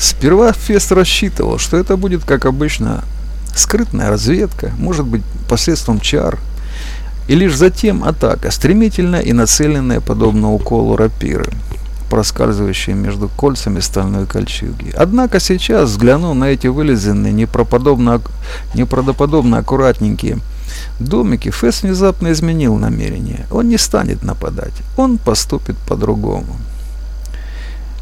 Сперва Фест рассчитывал, что это будет, как обычно, скрытная разведка, может быть, посредством чар, и лишь затем атака, стремительная и нацеленная, подобно уколу рапиры, проскальзывающие между кольцами стальной кольчуги. Однако сейчас, взглянув на эти вылизанные, неправдоподобно, аккуратненькие домики, Фесс внезапно изменил намерение. Он не станет нападать, он поступит по-другому.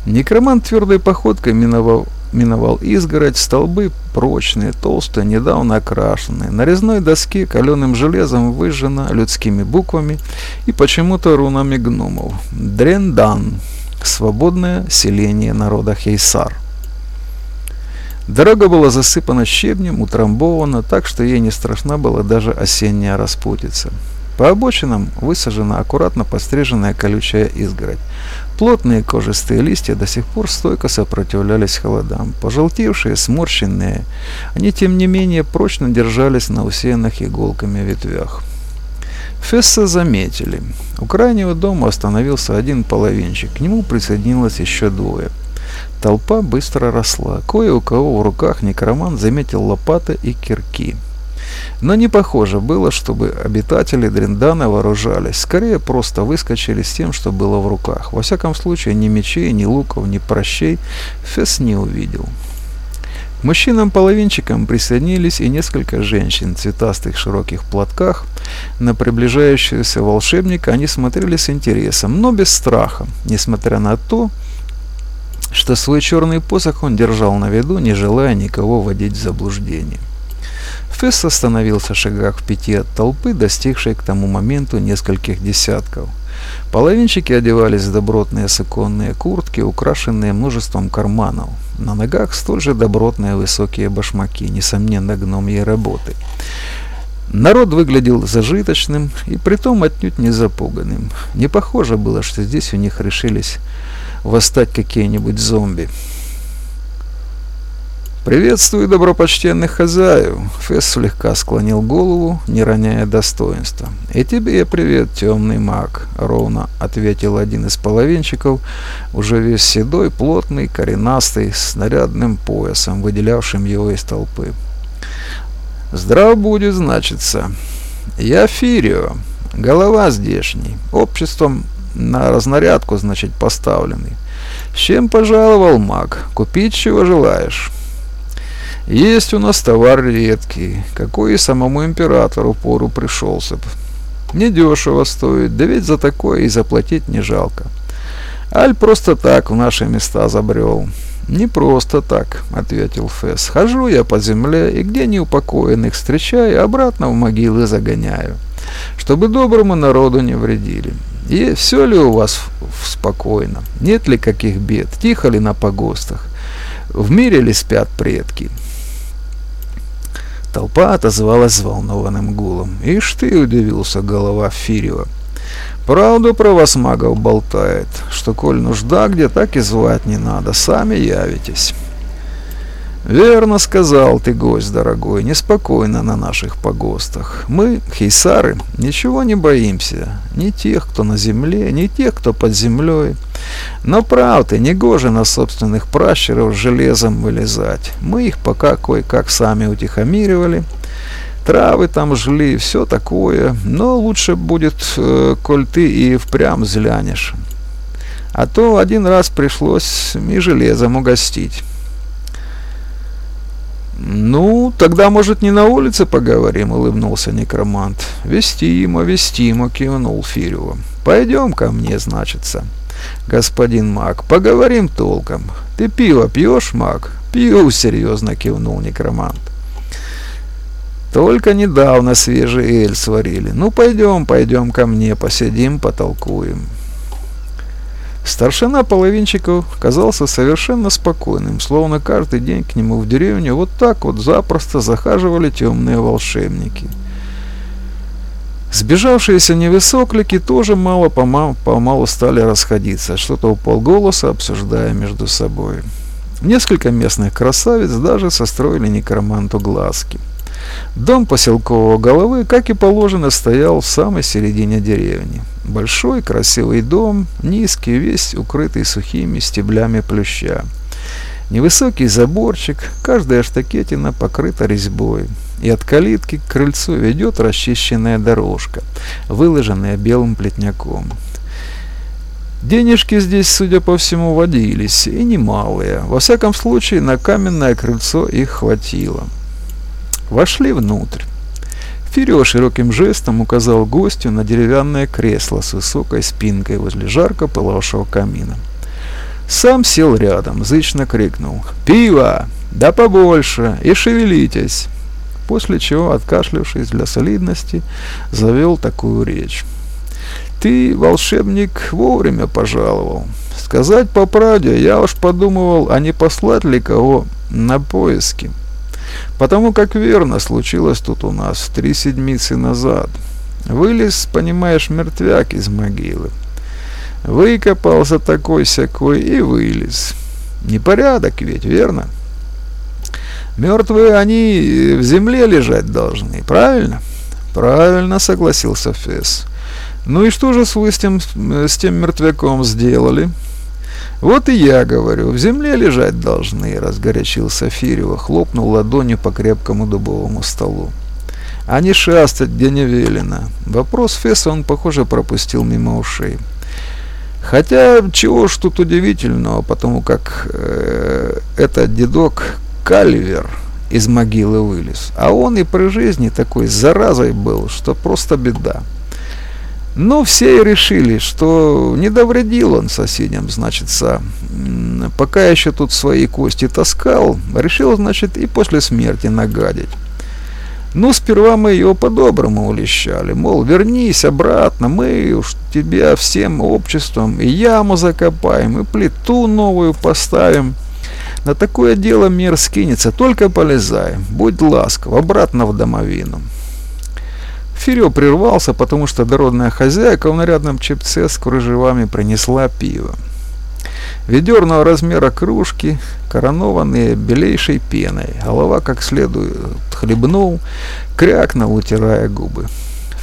Некромант твердой походкой миновал миновал изгородь, столбы прочные, толстые, недавно окрашенные. На резной доске каленым железом выжжено людскими буквами и почему-то рунами гномов. Дрендан. Свободное селение народа Хейсар. Дорога была засыпана щебнем, утрамбована, так что ей не страшна была даже осенняя распутица. По обочинам высажена аккуратно постриженная колючая изгородь. Плотные кожистые листья до сих пор стойко сопротивлялись холодам. Пожелтевшие, сморщенные, они тем не менее прочно держались на усеянных иголками ветвях. Фесса заметили. У крайнего дома остановился один половинчик, к нему присоединилось еще двое. Толпа быстро росла. Кое у кого в руках некроман заметил лопаты и кирки. Но не похоже было, чтобы обитатели Дриндана вооружались. Скорее, просто выскочили с тем, что было в руках. Во всяком случае, ни мечей, ни луков, ни прощей Фесс не увидел. Мужчинам-половинчикам присоединились и несколько женщин в цветастых широких платках. На приближающегося волшебника они смотрели с интересом, но без страха, несмотря на то, что свой черный посох он держал на виду, не желая никого вводить в заблуждение. Фесс остановился в шагах в пяти от толпы, достигшей к тому моменту нескольких десятков. Половинчики одевались в добротные суконные куртки, украшенные множеством карманов. На ногах столь же добротные высокие башмаки, несомненно гномьей работы. Народ выглядел зажиточным и притом отнюдь не запуганным. Не похоже было, что здесь у них решились восстать какие-нибудь зомби. «Приветствую добропочтенных хозяев!» Фесс слегка склонил голову, не роняя достоинства. «И тебе привет, темный маг!» — ровно ответил один из половинчиков, уже весь седой, плотный, коренастый, с снарядным поясом, выделявшим его из толпы. «Здрав будет, значится. Я Фирио, голова здешний, обществом на разнарядку, значит, поставленный. С чем пожаловал маг? Купить чего желаешь?» Есть у нас товар редкий, какой и самому императору пору пришелся бы. Недешево стоит, да ведь за такое и заплатить не жалко. Аль просто так в наши места забрел. «Не просто так», — ответил Фесс. «Хожу я по земле и где неупокоенных встречаю, обратно в могилы загоняю, чтобы доброму народу не вредили. И все ли у вас спокойно? Нет ли каких бед? Тихо ли на погостах? В мире ли спят предки?» Толпа отозвалась взволнованным гулом. «Ишь ты!» — удивился голова Фирева. «Правду про вас магов болтает, что коль нужда где, так и звать не надо, сами явитесь». «Верно сказал ты, гость дорогой, неспокойно на наших погостах. Мы, хейсары, ничего не боимся, ни тех, кто на земле, ни тех, кто под землей. Но правда, негоже на собственных пращуров железом вылезать. Мы их пока кое-как сами утихомиривали, травы там жгли, все такое, но лучше будет, э, коль ты и впрямь злянешь. А то один раз пришлось и железом угостить». «Ну, тогда, может, не на улице поговорим?» — улыбнулся некромант. «Вестимо, вестимо!» — кивнул Фирюва. «Пойдем ко мне, значится. Господин маг, поговорим толком. Ты пиво пьешь, маг?» «Пью!» — серьезно кивнул некромант. «Только недавно свежий эль сварили. Ну, пойдем, пойдем ко мне, посидим, потолкуем». Старшина половинчиков казался совершенно спокойным, словно каждый день к нему в деревню вот так вот запросто захаживали темные волшебники. Сбежавшиеся невысоклики тоже мало-помалу стали расходиться, что-то в полголоса обсуждая между собой. Несколько местных красавиц даже состроили некроманту глазки. Дом поселкового головы, как и положено, стоял в самой середине деревни. Большой красивый дом, низкий, весь укрытый сухими стеблями плюща. Невысокий заборчик, каждая штакетина покрыта резьбой, и от калитки к крыльцу ведет расчищенная дорожка, выложенная белым плетняком. Денежки здесь, судя по всему, водились, и немалые. Во всяком случае, на каменное крыльцо их хватило. Вошли внутрь. Фирио широким жестом указал гостю на деревянное кресло с высокой спинкой возле жарко пылавшего камина. Сам сел рядом, зычно крикнул «Пиво! Да побольше! И шевелитесь!» После чего, откашлявшись для солидности, завел такую речь. «Ты, волшебник, вовремя пожаловал. Сказать по правде, я уж подумывал, а не послать ли кого на поиски. Потому как верно случилось тут у нас три седмицы назад. Вылез, понимаешь, мертвяк из могилы. Выкопался такой-сякой и вылез. Непорядок ведь, верно? Мертвые они в земле лежать должны, правильно? Правильно, согласился Фесс. Ну и что же с, тем, с тем мертвяком сделали? Вот и я говорю, в земле лежать должны, разгорячился Фирева, хлопнул ладонью по крепкому дубовому столу. А не шастать, где не велено. Вопрос Фесса он, похоже, пропустил мимо ушей. Хотя, чего ж тут удивительного, потому как э, этот дедок Кальвер из могилы вылез. А он и при жизни такой заразой был, что просто беда. Но все и решили, что не довредил он соседям, значит, пока еще тут свои кости таскал, решил, значит, и после смерти нагадить. Ну, сперва мы его по-доброму улещали, мол, вернись обратно, мы уж тебя всем обществом и яму закопаем, и плиту новую поставим. На такое дело мир скинется, только полезай, будь ласков, обратно в домовину. Фирио прервался, потому что дородная хозяйка в нарядном чепце с кружевами принесла пиво ведерного размера кружки, коронованные белейшей пеной. Голова как следует хлебнул, крякнул, утирая губы.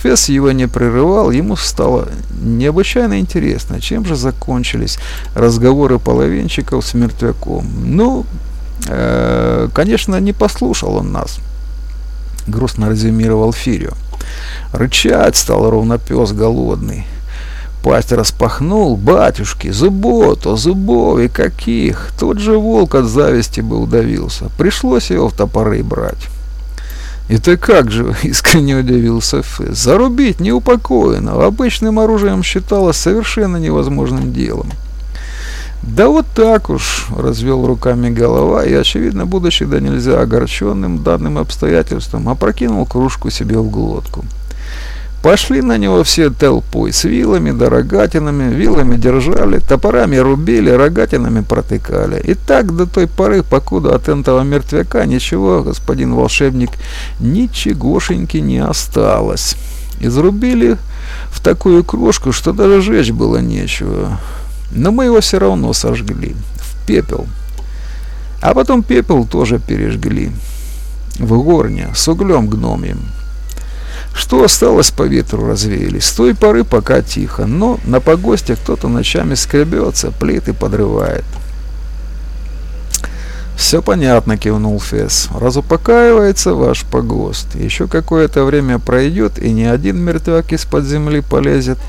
Фесс его не прерывал, ему стало необычайно интересно, чем же закончились разговоры половинчиков с мертвяком. Ну, э, конечно, не послушал он нас, грустно резюмировал Фирио. Рычать стал ровно пес голодный. Пасть распахнул, батюшки, зубов-то, зубов и каких. Тот же волк от зависти бы удавился. Пришлось его в топоры брать. «Это как же?» — искренне удивился Фэс. «Зарубить неупокоенного обычным оружием считалось совершенно невозможным делом». «Да вот так уж», — развел руками голова и, очевидно, будучи да нельзя огорченным данным обстоятельством, опрокинул кружку себе в глотку. Пошли на него все толпой, с вилами да рогатинами, вилами держали, топорами рубили, рогатинами протыкали. И так до той поры, покуда от этого мертвяка ничего, господин волшебник, ничегошеньки не осталось. Изрубили в такую крошку, что даже жечь было нечего. Но мы его все равно сожгли, в пепел. А потом пепел тоже пережгли в горне с углем гномьем. Что осталось по ветру развеяли. С той поры пока тихо, но на погосте кто-то ночами скребется, плиты подрывает. «Все понятно», — кивнул Фесс. «Разупокаивается ваш погост. Еще какое-то время пройдет, и не один мертвяк из-под земли полезет,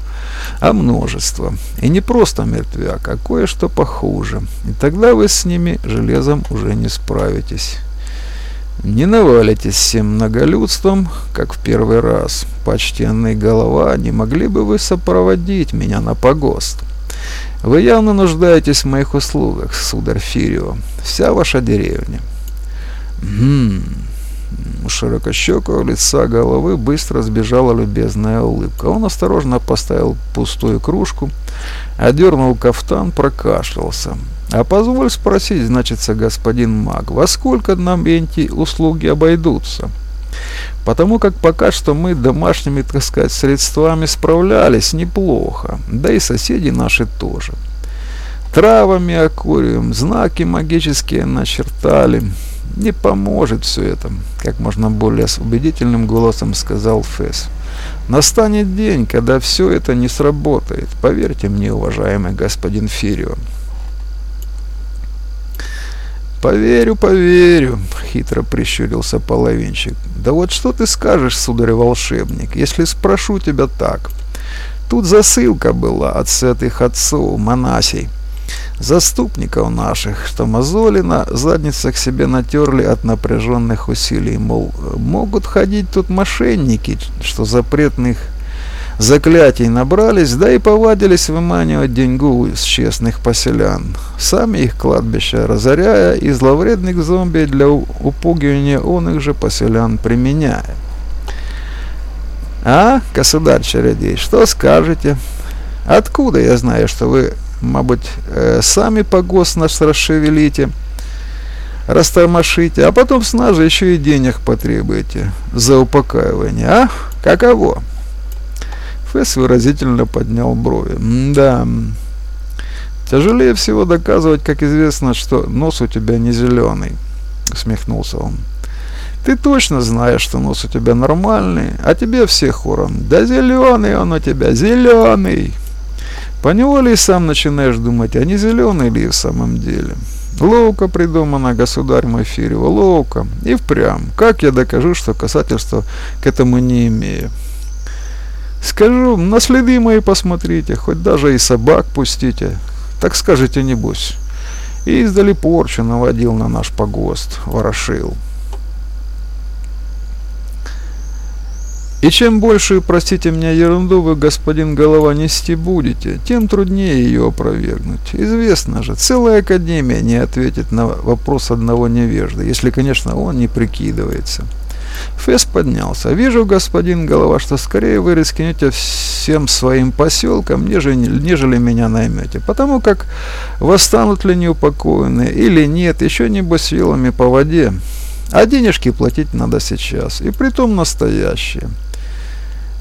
а множество. И не просто мертвяк, а кое-что похуже. И тогда вы с ними железом уже не справитесь». Не навалитесь всем многолюдством, как в первый раз. Почтенный голова, не могли бы вы сопроводить меня на погост? Вы явно нуждаетесь в моих услугах, сударь Фирио. Вся ваша деревня. Хм. Широкощекого лица головы быстро сбежала любезная улыбка. Он осторожно поставил пустую кружку, одернул кафтан, прокашлялся. А позволь спросить, значится, господин маг, во сколько нам эти услуги обойдутся? Потому как пока что мы домашними, так сказать, средствами справлялись неплохо, да и соседи наши тоже. Травами окуриваем, знаки магические начертали. Не поможет все это, как можно более убедительным голосом сказал Фесс. Настанет день, когда все это не сработает, поверьте мне, уважаемый господин Фирио. «Поверю, поверю», — хитро прищурился половинчик. «Да вот что ты скажешь, сударь-волшебник, если спрошу тебя так? Тут засылка была от святых отцов, монасей, заступников наших, что мозоли на задницах себе натерли от напряженных усилий, мол, могут ходить тут мошенники, что запретных заклятий набрались, да и повадились выманивать деньгу из честных поселян, сами их кладбища разоряя и зловредных зомби для упугивания он их же поселян применяя. А, государь Чередей, что скажете? Откуда я знаю, что вы, мабуть, сами погост наш расшевелите, растормошите, а потом с нас же еще и денег потребуете за упокаивание, а? Каково? Фесс выразительно поднял брови. Да, тяжелее всего доказывать, как известно, что нос у тебя не зеленый, усмехнулся он. Ты точно знаешь, что нос у тебя нормальный, а тебе все хором. Да зеленый он у тебя, зеленый. Поневоле и сам начинаешь думать, а не зеленый ли в самом деле. Ловко придумано, государь мой Фирева, ловко. И впрямь, как я докажу, что касательства к этому не имею? Скажу, на следы мои посмотрите, хоть даже и собак пустите. Так скажите, небось. И издали порчу наводил на наш погост, ворошил. И чем больше, простите меня, ерунду вы, господин Голова, нести будете, тем труднее ее опровергнуть. Известно же, целая академия не ответит на вопрос одного невежды, если, конечно, он не прикидывается. Фесс поднялся. «Вижу, господин Голова, что скорее вы рискнете всем своим поселкам, нежели, нежели меня наймете, потому как восстанут ли неупокоенные или нет, еще небось вилами по воде, а денежки платить надо сейчас, и притом настоящие».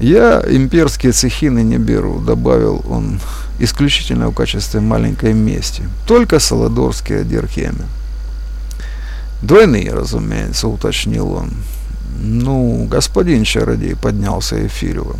Я имперские цехины не беру, добавил он, исключительно в качестве маленькой мести. Только саладорские дирхемы. Двойные, разумеется, уточнил он. Ну, господин чародей, поднялся Эфирова.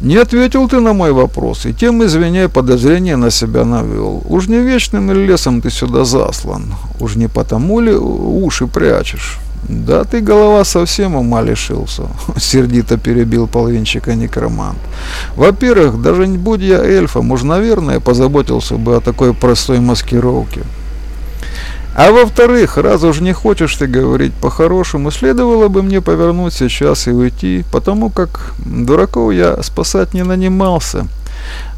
Не ответил ты на мой вопрос, и тем, извиняй, подозрение на себя навел. Уж не вечным лесом ты сюда заслан? Уж не потому ли уши прячешь? «Да ты, голова, совсем ума лишился», — сердито перебил половинчика некромант. «Во-первых, даже не будь я эльфом, уж, наверное, позаботился бы о такой простой маскировке. А во-вторых, раз уж не хочешь ты говорить по-хорошему, следовало бы мне повернуть сейчас и уйти, потому как дураков я спасать не нанимался».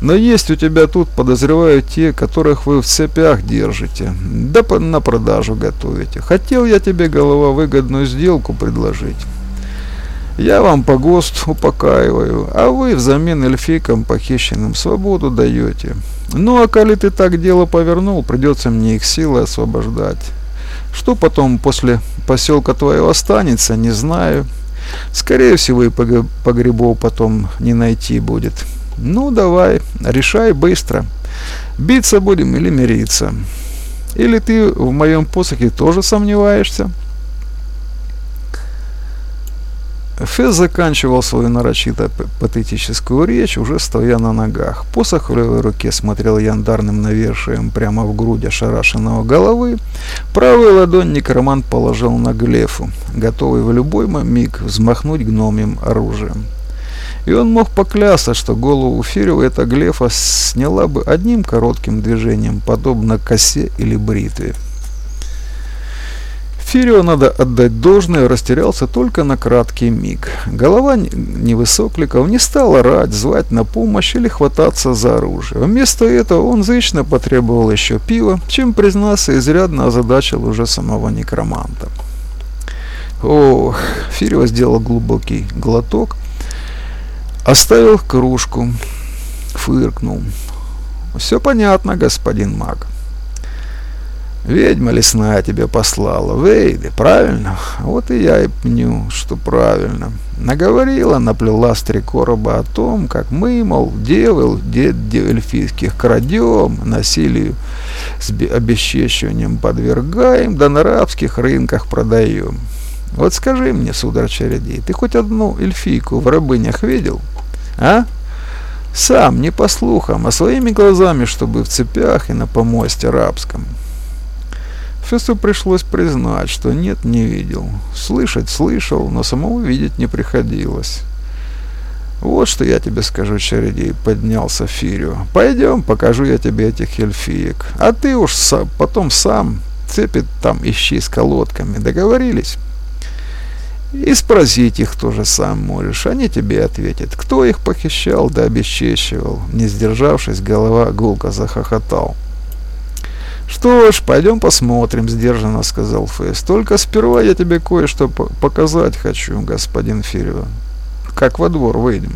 Но есть у тебя тут, подозреваю, те, которых вы в цепях держите, да на продажу готовите. Хотел я тебе, голова, выгодную сделку предложить. Я вам по ГОСТ упокаиваю, а вы взамен эльфикам похищенным свободу даете. Ну а коли ты так дело повернул, придется мне их силы освобождать. Что потом после поселка твоего останется, не знаю. Скорее всего и погребов потом не найти будет. Ну, давай, решай быстро. Биться будем или мириться? Или ты в моем посохе тоже сомневаешься? Фесс заканчивал свою нарочито патетическую речь, уже стоя на ногах. Посох в левой руке смотрел яндарным навершием прямо в грудь ошарашенного головы. Правую ладонь некромант положил на глефу, готовый в любой миг взмахнуть гномим оружием. И он мог поклясться, что голову Фирова эта глефа сняла бы одним коротким движением, подобно косе или бритве. Фирио, надо отдать должное, растерялся только на краткий миг. Голова невысокликов не стала рать, звать на помощь или хвататься за оружие. Вместо этого он зычно потребовал еще пива, чем, признался, изрядно озадачил уже самого некроманта. Ох, Фирио сделал глубокий глоток, Оставил кружку, фыркнул. Все понятно, господин маг. Ведьма лесная тебе послала, Вейды, правильно? Вот и я и пню, что правильно. Наговорила, наплела с три короба о том, как мы, мол, девы, дед эльфийских крадем, насилию с обесчещиванием подвергаем, да на арабских рынках продаем. Вот скажи мне, сударь Чередей, ты хоть одну эльфийку в рабынях видел? А? Сам, не по слухам, а своими глазами, чтобы в цепях и на помосте рабском. Фесту пришлось признать, что нет, не видел. Слышать слышал, но самого видеть не приходилось. «Вот что я тебе скажу, Чередей», — поднялся Фирио. «Пойдем, покажу я тебе этих эльфиек. А ты уж потом сам цепи там ищи с колодками. Договорились?» И спросить их тоже сам можешь. Они тебе ответят, кто их похищал да обесчещивал. Не сдержавшись, голова гулко захохотал. «Что ж, пойдем посмотрим», — сдержанно сказал Фейс. «Только сперва я тебе кое-что показать хочу, господин Фирио. Как во двор выйдем».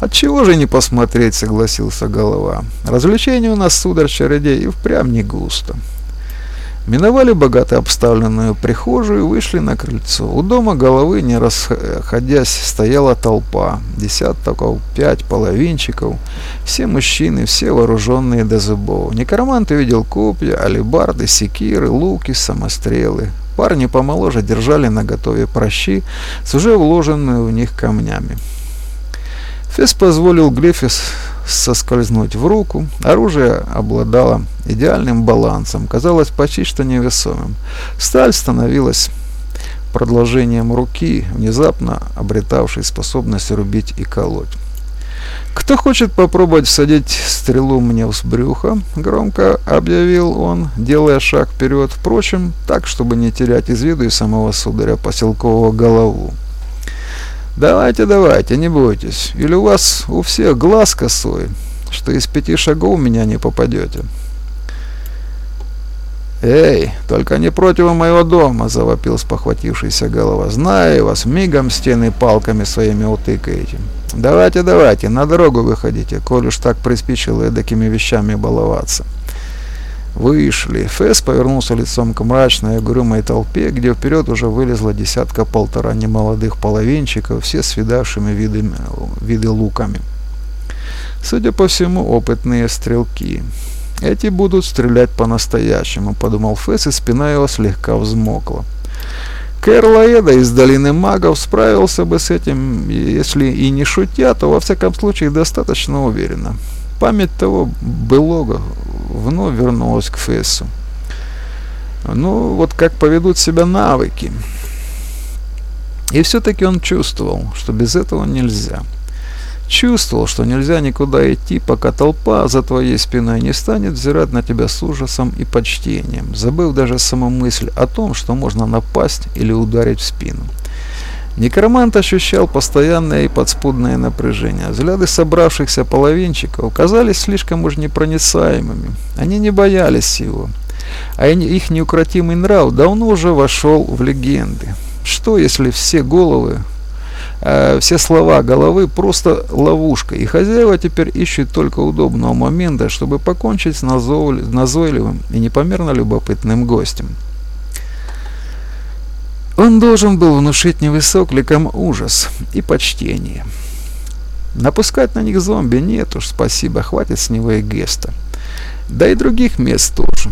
«Отчего же не посмотреть?» — согласился голова. «Развлечений у нас, сударь Чародей, и впрямь не густо». Миновали богато обставленную прихожую и вышли на крыльцо. У дома головы, не расходясь, стояла толпа. Десятков, пять половинчиков. Все мужчины, все вооруженные до зубов. Некромант увидел копья, алебарды, секиры, луки, самострелы. Парни помоложе держали на готове прощи с уже вложенными в них камнями. Фес позволил Глефис соскользнуть в руку. Оружие обладало идеальным балансом, казалось почти что невесомым. Сталь становилась продолжением руки, внезапно обретавшей способность рубить и колоть. «Кто хочет попробовать всадить стрелу мне в брюха?» — громко объявил он, делая шаг вперед, впрочем, так, чтобы не терять из виду и самого сударя поселкового голову. Давайте, давайте, не бойтесь. Или у вас у всех глаз косой, что из пяти шагов меня не попадете. «Эй, только не против моего дома!» — завопил спохватившийся голова. «Знаю вас, мигом стены палками своими утыкаете. Давайте, давайте, на дорогу выходите, коль уж так приспичило эдакими вещами баловаться». Вышли. Фэс повернулся лицом к мрачной и угрюмой толпе, где вперед уже вылезла десятка-полтора немолодых половинчиков, все с видавшими виды, виды луками. Судя по всему, опытные стрелки. Эти будут стрелять по-настоящему, подумал Фэс, и спина его слегка взмокла. Кэрлаэда из Долины Магов справился бы с этим, если и не шутя, то во всяком случае достаточно уверенно. Память того былого вновь вернулась к Фессу. Ну, вот как поведут себя навыки. И все-таки он чувствовал, что без этого нельзя. Чувствовал, что нельзя никуда идти, пока толпа за твоей спиной не станет взирать на тебя с ужасом и почтением, забыв даже саму мысль о том, что можно напасть или ударить в спину. Некромант ощущал постоянное и подспудное напряжение. Взгляды собравшихся половинчиков казались слишком уж непроницаемыми. Они не боялись его. А их неукротимый нрав давно уже вошел в легенды. Что, если все головы, э, все слова головы просто ловушка, и хозяева теперь ищут только удобного момента, чтобы покончить с назойливым и непомерно любопытным гостем? Он должен был внушить невысокликам ужас и почтение. Напускать на них зомби нет уж, спасибо, хватит с него и геста. Да и других мест тоже.